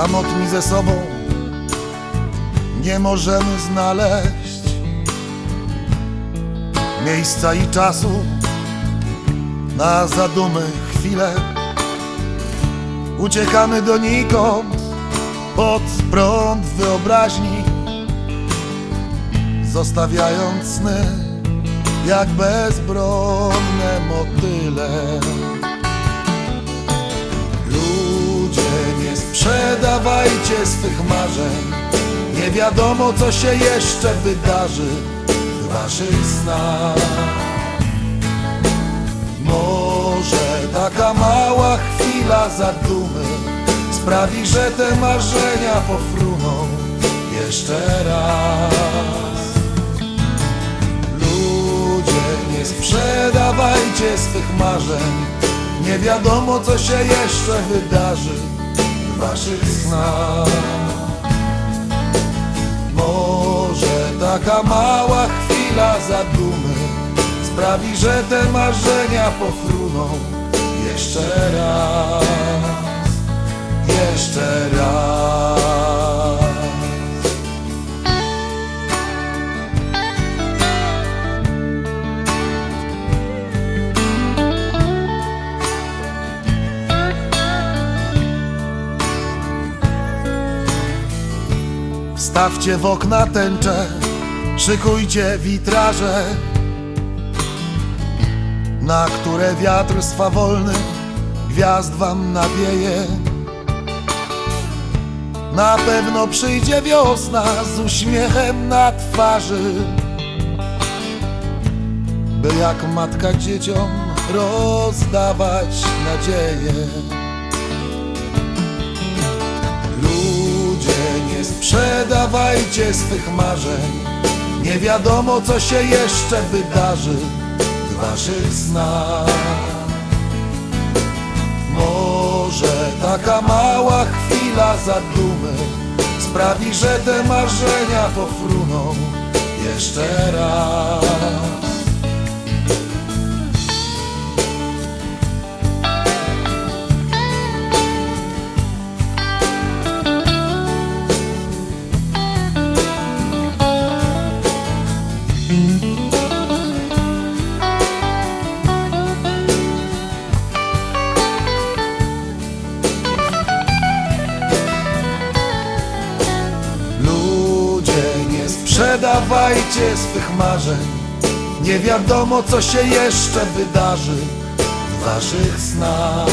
Samotni ze sobą nie możemy znaleźć miejsca i czasu na zadumy chwile. Uciekamy donikąd pod prąd wyobraźni, zostawiając sny jak bezbronne motyle. Sprzedawajcie swych marzeń, nie wiadomo co się jeszcze wydarzy w waszych snach. Może taka mała chwila zadumy sprawi, że te marzenia pofruną jeszcze raz. Ludzie, nie sprzedawajcie swych marzeń, nie wiadomo co się jeszcze wydarzy waszych snach. Może taka mała chwila zadumy sprawi, że te marzenia pofruną jeszcze raz, jeszcze raz. Wstawcie w okna tęcze, szykujcie witraże na które wiatr swawolny gwiazd wam nawieje. Na pewno przyjdzie wiosna z uśmiechem na twarzy, by jak matka dzieciom rozdawać nadzieję. Sprzedawajcie swych marzeń, nie wiadomo co się jeszcze wydarzy waszych snach. Może taka mała chwila zadumy sprawi, że te marzenia pofruną jeszcze raz. Sprzedawajcie swych marzeń. Nie wiadomo co się jeszcze wydarzy w waszych snach.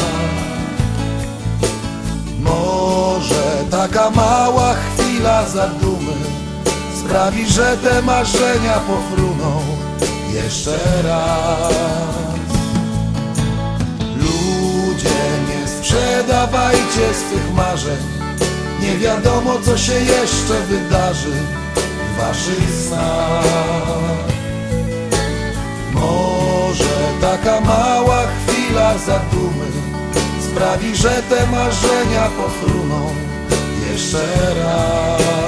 Może taka mała chwila zadumy Sprawi, że te marzenia pofruną jeszcze raz. Ludzie, nie sprzedawajcie swych marzeń. Nie wiadomo co się jeszcze wydarzy waszych snach. Może taka mała chwila zadumy Sprawi, że te marzenia pofruną jeszcze raz